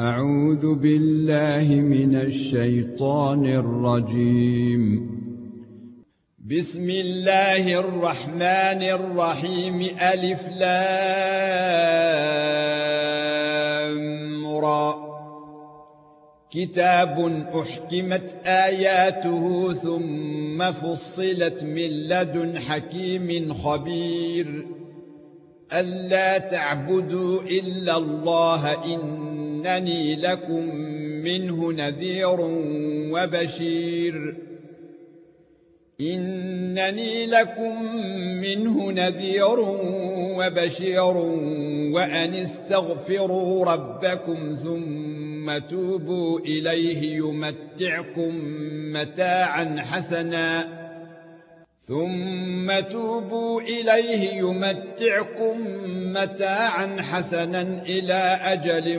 أعوذ بالله من الشيطان الرجيم. بسم الله الرحمن الرحيم. ألف لام كتاب أحكمت آياته ثم فصلت من لدن حكيم خبير. ألا تعبدوا إلا الله إنني لكم منه نذير وبشير. إنني لكم منه نذير وبشير وأن استغفروا ربكم ثم توبوا إليه يمتعكم متاعا حسنا. ثم توبوا إليه يمتعكم متاعا حسنا إلى أجل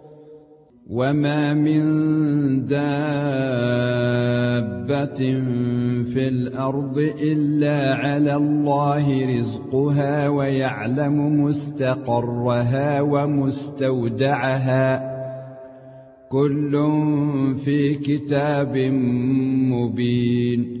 وما من دابة في الأرض إلا على الله رزقها ويعلم مستقرها ومستودعها كل في كتاب مبين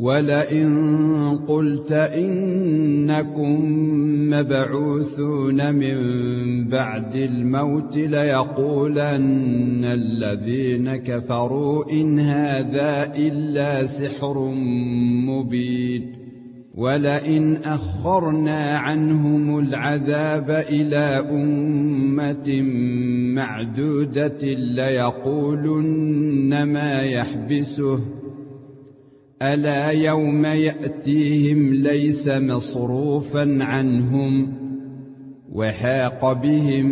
ولئن قلت إنكم مبعوثون من بعد الموت ليقولن الذين كفروا إن هذا إلا سحر مبين ولئن أخرنا عنهم العذاب إلى أمة معدودة ليقولن ما يحبسه ألا يوم يأتيهم ليس مصروفا عنهم وحاق بهم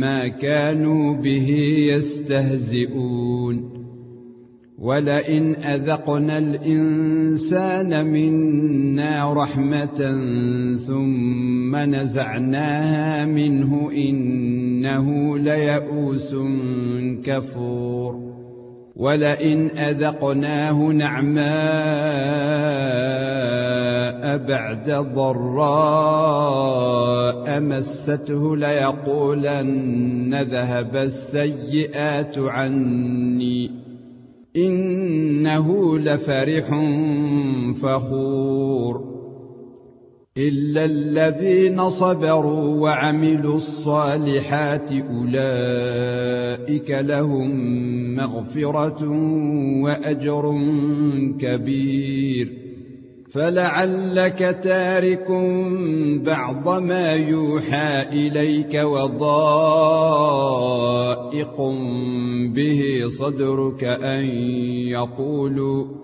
ما كانوا به يستهزئون. ولئن أذقنا الإنسان منا رحمة ثم نزعناها منه إنه ليئوس كفور. ولئن أذقناه نعماء بعد ضراء مسته ليقولن ذهب السيئات عني. إنه لفرح فخور. إلا الذين صبروا وعملوا الصالحات أولئك لهم مغفرة وأجر كبير. فلعلك تارك بعض ما يوحى إليك وضائق به صدرك أن يقولوا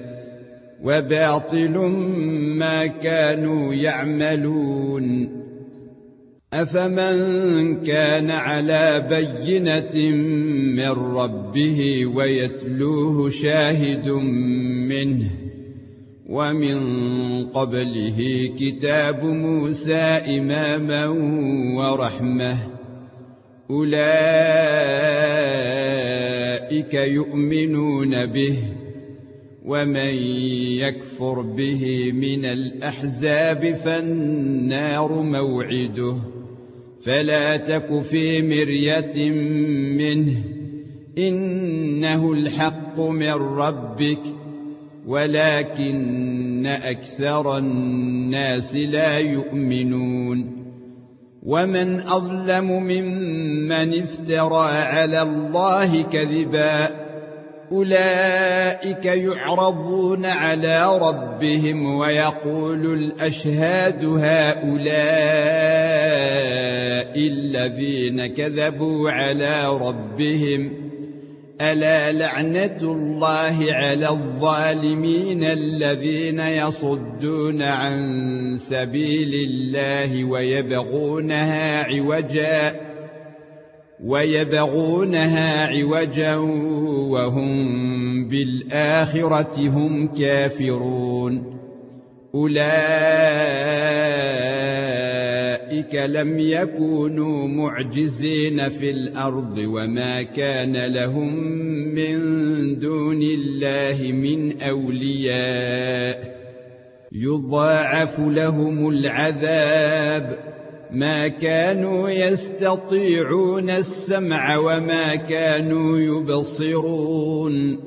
وباطل ما كانوا يعملون. أفمن كان على بينة من ربه ويتلوه شاهد منه. ومن قبله كتاب موسى إماما ورحمة. أولئك يؤمنون به. ومن يكفر به من الأحزاب فالنار موعده. فلا تك في مرية منه. إنه الحق من ربك ولكن أكثر الناس لا يؤمنون. ومن أظلم ممن افترى على الله كذبا أولئك يعرضون على ربهم ويقول الأشهاد هؤلاء الذين كذبوا على ربهم ألا لعنة الله على الظالمين الذين يصدون عن سبيل الله ويبغونها عوجاً ويبغونها عوجا وهم بالآخرة هم كافرون. أولئك لم يكونوا معجزين في الأرض وما كان لهم من دون الله من أولياء. يضاعف لهم العذاب. ما كانوا يستطيعون السمع وما كانوا يبصرون.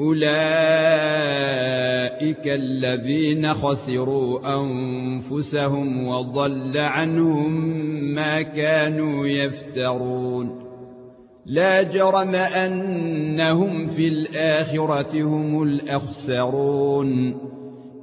أولئك الذين خسروا أنفسهم وضل عنهم ما كانوا يفترون. لا جرم أنهم في الآخرة هم الأخسرون.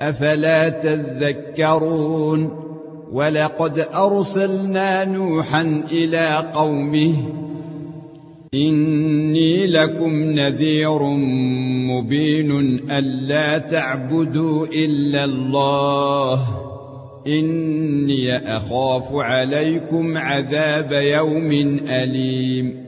أفلا تذكرون ولقد أرسلنا نوحا إلى قومه إني لكم نذير مبين ألا تعبدوا إلا الله إني أخاف عليكم عذاب يوم أليم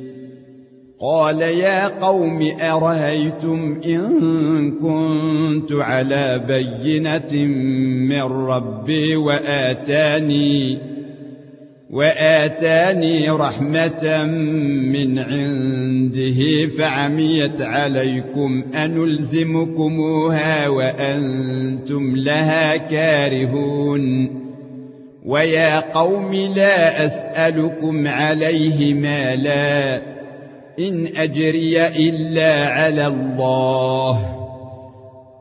قال يا قوم أرهيتم إن كنت على بينة من ربي وآتاني وآتاني رحمة من عنده فعميت عليكم أنلزمكموها وأنتم لها كارهون ويا قوم لا أسألكم عليه مالا إن أجري إلا على الله.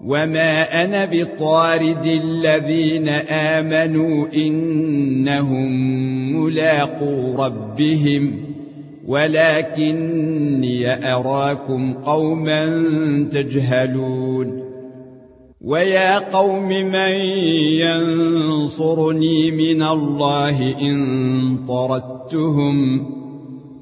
وما أنا بطارد الذين آمنوا إنهم ملاقو ربهم ولكني أراكم قوما تجهلون. ويا قوم من ينصرني من الله إن طردتهم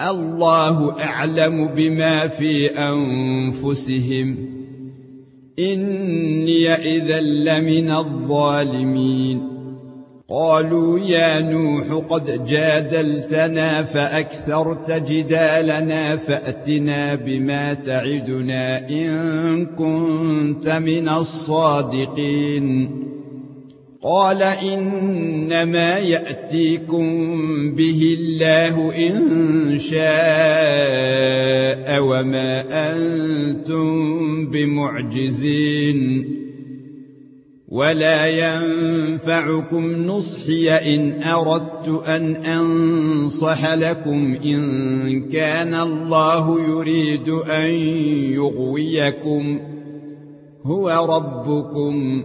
الله أعلم بما في أنفسهم. إني إذا لمن الظالمين. قالوا يا نوح قد جادلتنا فأكثرت جدالنا فأتنا بما تعدنا إن كنت من الصادقين. قال إنما يأتيكم به الله إن شاء وما أنتم بمعجزين ولا ينفعكم نصحي إن أردت أن أنصح لكم إن كان الله يريد أن يغويكم هو ربكم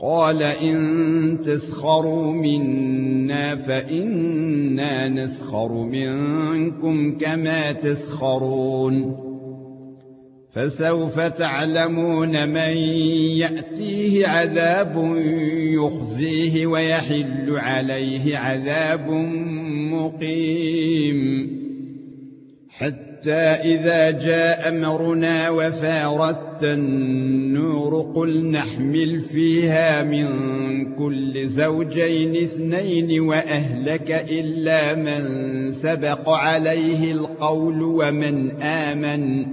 قال إن تسخروا منا فإنا نسخر منكم كما تسخرون. فسوف تعلمون من يأتيه عذاب يخزيه ويحل عليه عذاب مقيم. حتى إذا جاء أمرنا وفارت النور قل نحمل فيها من كل زوجين اثنين وأهلك إلا من سبق عليه القول ومن آمن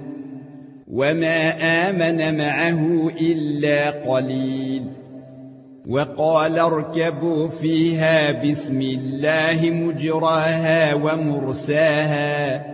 وما آمن معه إلا قليل وقال اركبوا فيها بسم الله مجراها ومرساها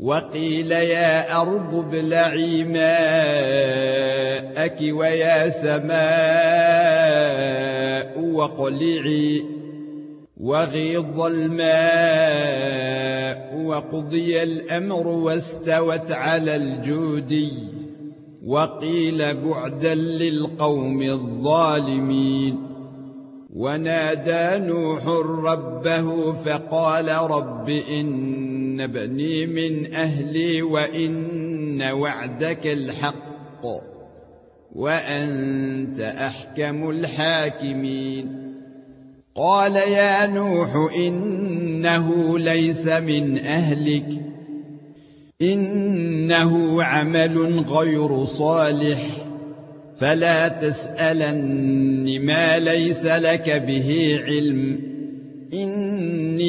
وقيل يا أرض ابلعي ماءك ويا سماء واقلعي وغيض الماء وقضي الأمر واستوت على الجودي وقيل بعدا للقوم الظالمين ونادى نوح ربه فقال رب إن ابني من أهلي وإن وعدك الحق وأنت أحكم الحاكمين. قال يا نوح إنه ليس من أهلك إنه عمل غير صالح فلا تسالن ما ليس لك به علم اني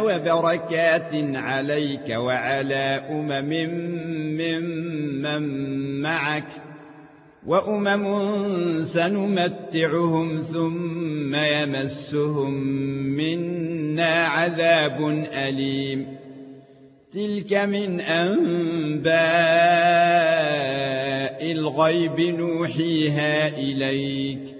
وبركات عليك وعلى أمم ممن معك وأمم سنمتعهم ثم يمسهم منا عذاب أليم. تلك من أنباء الغيب نوحيها إليك.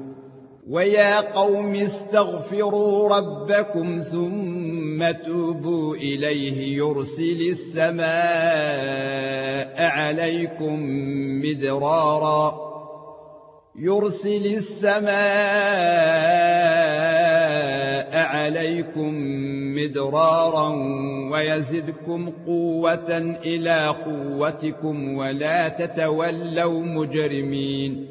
ويا قوم استغفروا ربكم ثم توبوا إليه يرسل السماء عليكم مدرارا يرسل السماء عليكم مدرارا ويزدكم قوة إلى قوتكم ولا تتولوا مجرمين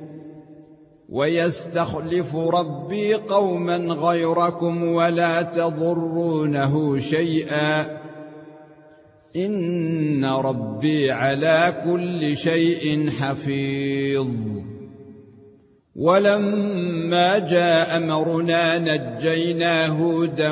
ويستخلف ربي قوما غيركم ولا تضرونه شيئا. إن ربي على كل شيء حفيظ. ولما جاء أمرنا نجينا هودا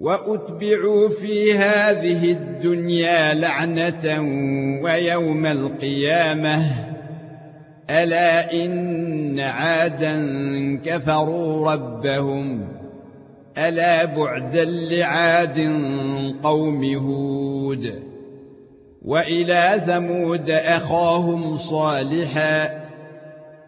وأتبعوا في هذه الدنيا لعنة ويوم القيامة. ألا إن عادا كفروا ربهم. ألا بعدا لعاد قوم هود. وإلى ثمود أخاهم صالحا.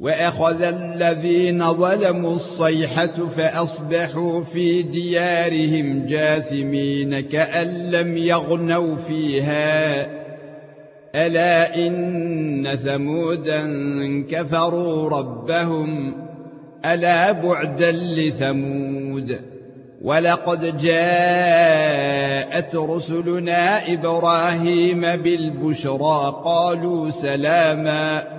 وأخذ الذين ظلموا الصيحة فأصبحوا في ديارهم جاثمين كأن لم يغنوا فيها. ألا إن ثمودا كفروا ربهم. ألا بعدا لثمود. ولقد جاءت رسلنا إبراهيم بالبشرى. قالوا سلاما.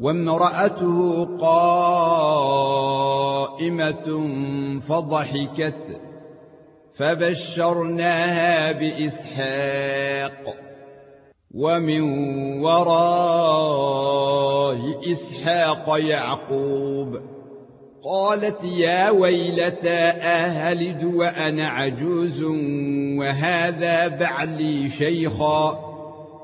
وامرأته قائمة فضحكت فبشرناها بإسحاق ومن وراء إسحاق يعقوب قالت يا ويلتى أهلد وأنا عجوز وهذا بعلي شيخا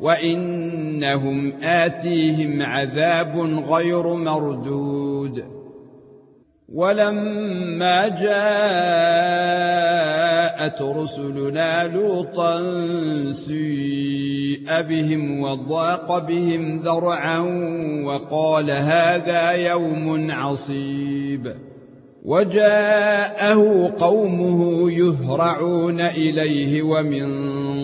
وانهم اتيهم عذاب غير مردود. ولما جاءت رسلنا لوطا سيء بهم وضاق بهم ذرعا وقال هذا يوم عصيب. وجاءه قومه يهرعون اليه ومن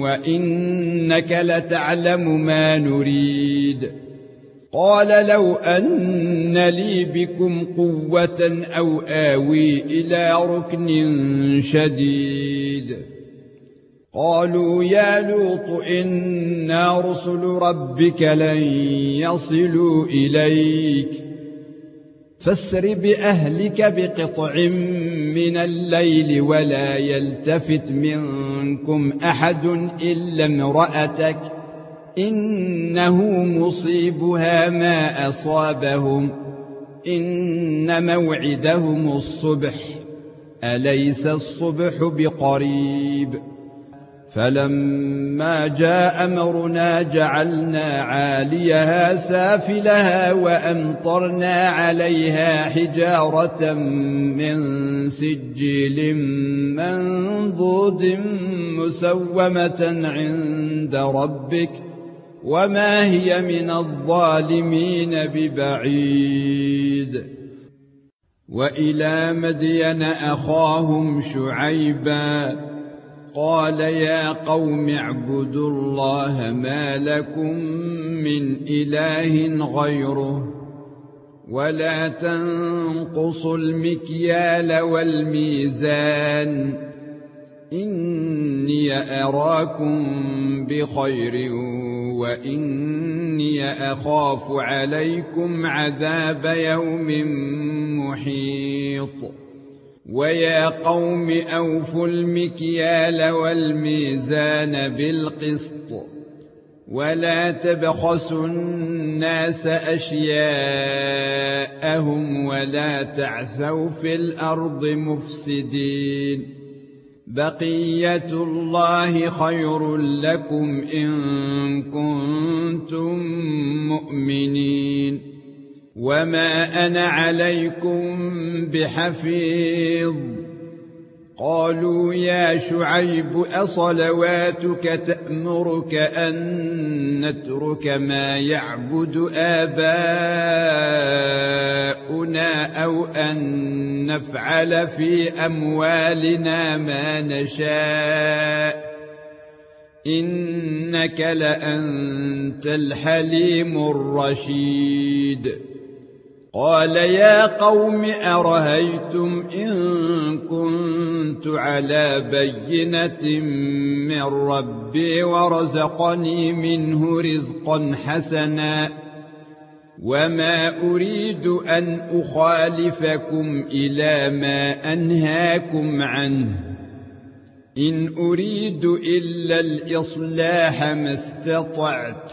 وإنك لتعلم ما نريد. قال لو أن لي بكم قوة أو آوي إلى ركن شديد. قالوا يا لوط إنا رسل ربك لن يصلوا إليك. فاسر بأهلك بقطع من الليل ولا يلتفت منكم أحد إلا امرأتك إنه مصيبها ما أصابهم إن موعدهم الصبح أليس الصبح بقريب فلما جاء أمرنا جعلنا عاليها سافلها وأمطرنا عليها حجارة من سجيل منضود مسومة عند ربك وما هي من الظالمين ببعيد. وإلى مدين أخاهم شعيبا قال يا قوم اعبدوا الله ما لكم من إله غيره ولا تنقصوا المكيال والميزان إني أراكم بخير وإني أخاف عليكم عذاب يوم محيط ويا قوم أوفوا المكيال والميزان بالقسط ولا تبخسوا الناس أشياءهم ولا تعثوا في الأرض مفسدين بقية الله خير لكم إن كنتم مؤمنين وما أنا عليكم بحفيظ قالوا يا شعيب اصلواتك تامرك ان نترك ما يعبد اباؤنا أو ان نفعل في اموالنا ما نشاء انك لانت الحليم الرشيد قال يا قوم أرهيتم إن كنت على بينة من ربي ورزقني منه رزقا حسنا وما أريد أن أخالفكم إلى ما أنهاكم عنه إن أريد إلا الإصلاح ما استطعت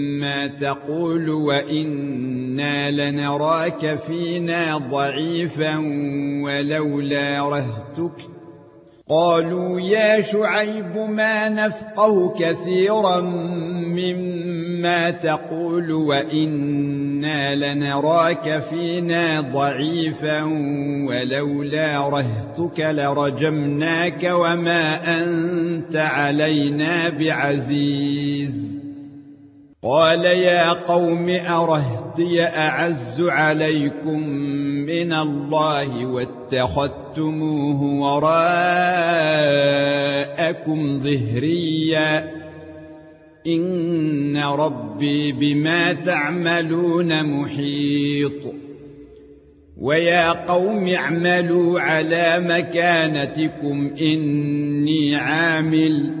تقول وإنا لنراك فينا ضعيفا ولولا رهتك. قالوا يا شعيب ما نفقه كثيرا مما تقول وإنا لنراك فينا ضعيفا ولولا رهتك لرجمناك وما أنت علينا بعزيز. قال يا قوم ارهتي أعز عليكم من الله واتخذتموه وراءكم ظهريا. إن ربي بما تعملون محيط. ويا قوم اعملوا على مكانتكم إني عامل.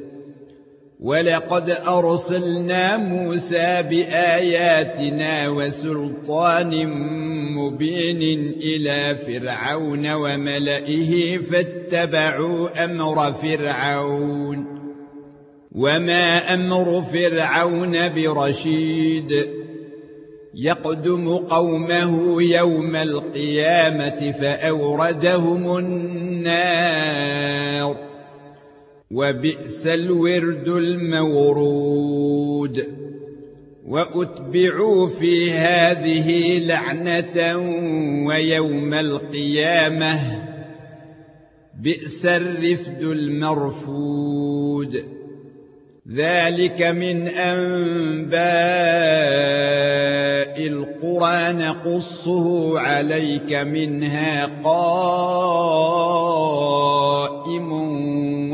ولقد أرسلنا موسى بآياتنا وسلطان مبين إلى فرعون وملئه فاتبعوا أمر فرعون وما أمر فرعون برشيد يقدم قومه يوم القيامة فأوردهم النار وبئس الورد المورود وأتبعوا في هذه لعنة ويوم القيامة بئس الرفد المرفود ذلك من أنباء القرى نقصه عليك منها قائم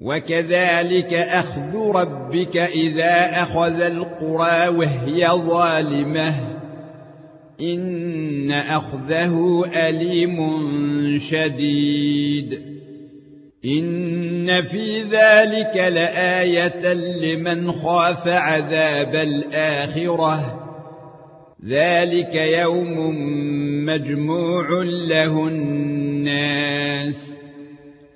وكذلك أخذ ربك إذا أخذ القرى وهي ظالمة. إن أخذه أليم شديد. إن في ذلك لآية لمن خاف عذاب الآخرة. ذلك يوم مجموع له الناس.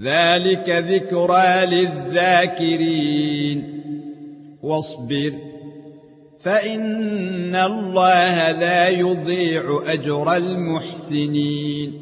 ذلك ذكرى للذاكرين. واصبر فإن الله لا يضيع أجر المحسنين.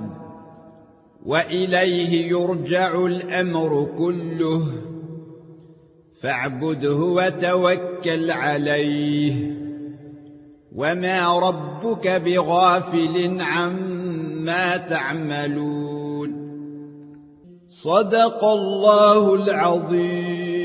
وإليه يرجع الأمر كله. فاعبده وتوكل عليه. وما ربك بغافل عما تعملون. صدق الله العظيم.